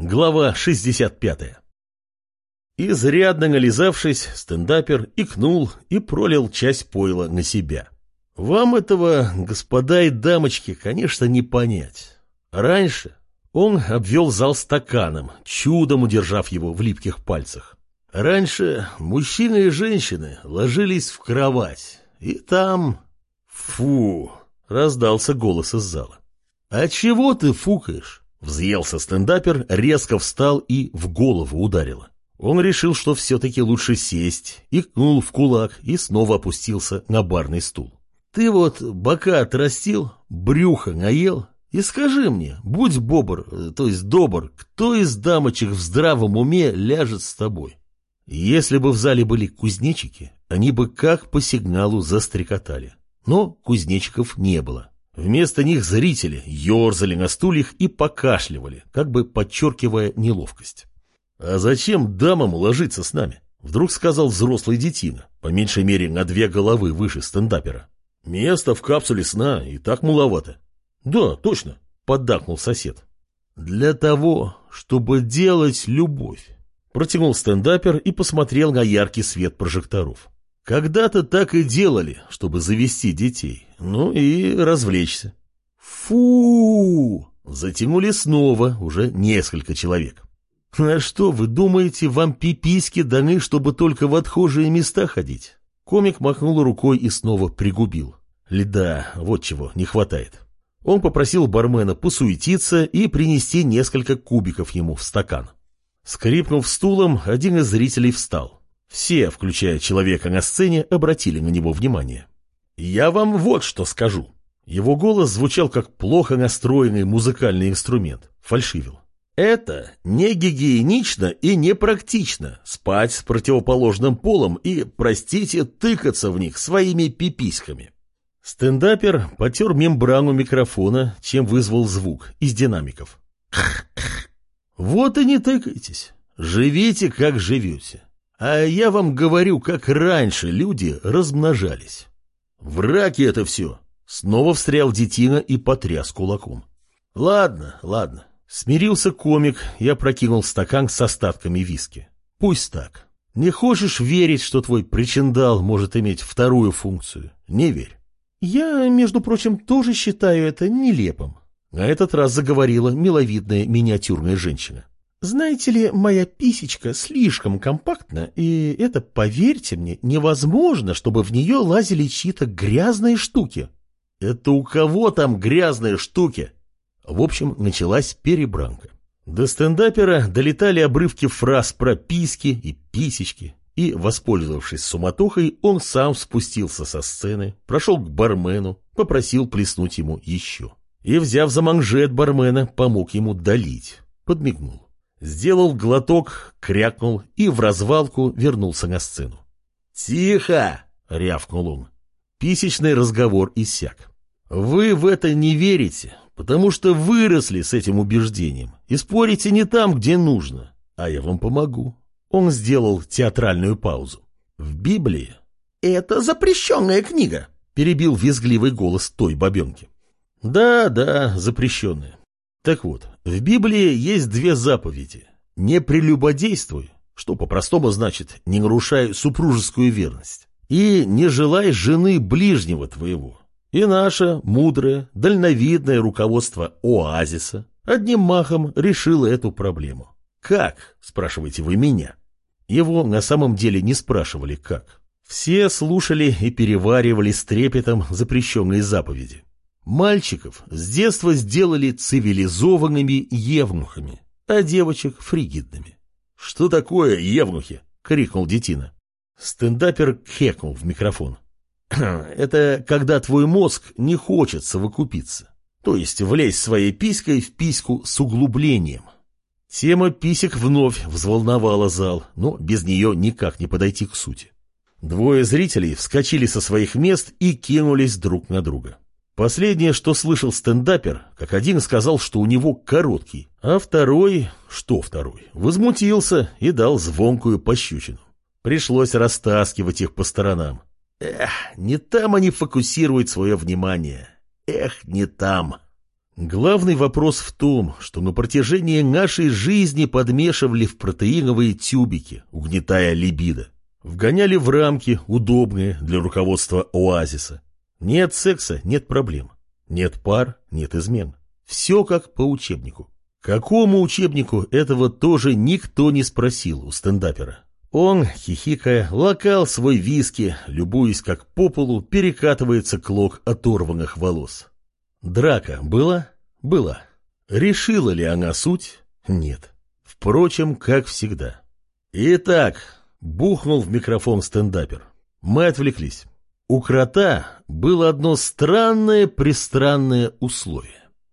Глава 65 Изрядно нализавшись, стендапер икнул и пролил часть пойла на себя. Вам этого, господа и дамочки, конечно, не понять. Раньше он обвел зал стаканом, чудом удержав его в липких пальцах. Раньше мужчины и женщины ложились в кровать, и там... Фу! Раздался голос из зала. «А чего ты фукаешь?» Взъелся стендапер, резко встал и в голову ударило. Он решил, что все-таки лучше сесть, икнул в кулак и снова опустился на барный стул. «Ты вот бока отрастил, брюхо наел, и скажи мне, будь бобр, то есть добр, кто из дамочек в здравом уме ляжет с тобой?» Если бы в зале были кузнечики, они бы как по сигналу застрекотали. Но кузнечиков не было. Вместо них зрители ерзали на стульях и покашливали, как бы подчеркивая неловкость. «А зачем дамам ложиться с нами?» Вдруг сказал взрослый детина, по меньшей мере на две головы выше стендапера. «Место в капсуле сна и так маловато». «Да, точно», — поддакнул сосед. «Для того, чтобы делать любовь». Протянул стендапер и посмотрел на яркий свет прожекторов. Когда-то так и делали, чтобы завести детей, ну и развлечься. Фу! Затянули снова уже несколько человек. А что, вы думаете, вам пиписьки даны, чтобы только в отхожие места ходить? Комик махнул рукой и снова пригубил. Льда, вот чего не хватает. Он попросил бармена посуетиться и принести несколько кубиков ему в стакан. Скрипнув стулом, один из зрителей встал. Все, включая человека на сцене, обратили на него внимание. «Я вам вот что скажу». Его голос звучал как плохо настроенный музыкальный инструмент, фальшивил. Это не гигиенично и не практично спать с противоположным полом и, простите, тыкаться в них своими пиписьками. Стендапер потер мембрану микрофона, чем вызвал звук из динамиков. Вот и не тыкайтесь. Живите, как живете. А я вам говорю, как раньше люди размножались. Враки это все. Снова встрял детина и потряс кулаком. Ладно, ладно. Смирился комик и опрокинул стакан с остатками виски. Пусть так. Не хочешь верить, что твой причиндал может иметь вторую функцию? Не верь. Я, между прочим, тоже считаю это нелепым. На этот раз заговорила миловидная миниатюрная женщина. Знаете ли, моя писечка слишком компактна, и это, поверьте мне, невозможно, чтобы в нее лазили чьи-то грязные штуки. Это у кого там грязные штуки? В общем, началась перебранка. До стендапера долетали обрывки фраз про писки и писечки, и, воспользовавшись суматохой, он сам спустился со сцены, прошел к бармену, попросил плеснуть ему еще. И, взяв за манжет бармена, помог ему долить, подмигнул. Сделал глоток, крякнул и в развалку вернулся на сцену. «Тихо!» — рявкнул он. Писечный разговор иссяк. «Вы в это не верите, потому что выросли с этим убеждением и спорите не там, где нужно, а я вам помогу». Он сделал театральную паузу. «В Библии...» «Это запрещенная книга», — перебил визгливый голос той бабенки. «Да, да, запрещенная. Так вот, в Библии есть две заповеди. Не прелюбодействуй, что по-простому значит «не нарушай супружескую верность», и не желай жены ближнего твоего. И наше мудрое, дальновидное руководство оазиса одним махом решило эту проблему. Как, спрашиваете вы меня? Его на самом деле не спрашивали как. Все слушали и переваривали с трепетом запрещенные заповеди. Мальчиков с детства сделали цивилизованными евнухами, а девочек — фригидными. «Что такое евнухи?» — крикнул детина. Стендапер кекнул в микрофон. «Это когда твой мозг не хочет совокупиться, то есть влезть своей писькой в письку с углублением». Тема писек вновь взволновала зал, но без нее никак не подойти к сути. Двое зрителей вскочили со своих мест и кинулись друг на друга. Последнее, что слышал стендапер, как один сказал, что у него короткий, а второй, что второй, возмутился и дал звонкую пощечину. Пришлось растаскивать их по сторонам. Эх, не там они фокусируют свое внимание. Эх, не там. Главный вопрос в том, что на протяжении нашей жизни подмешивали в протеиновые тюбики, угнетая либидо. Вгоняли в рамки, удобные для руководства оазиса. Нет секса – нет проблем. Нет пар – нет измен. Все как по учебнику. Какому учебнику этого тоже никто не спросил у стендапера. Он, хихикая, лакал свой виски, любуясь, как по полу перекатывается клок оторванных волос. Драка была? Была. Решила ли она суть? Нет. Впрочем, как всегда. Итак, бухнул в микрофон стендапер. Мы отвлеклись. У крота было одно странное-пристранное условие.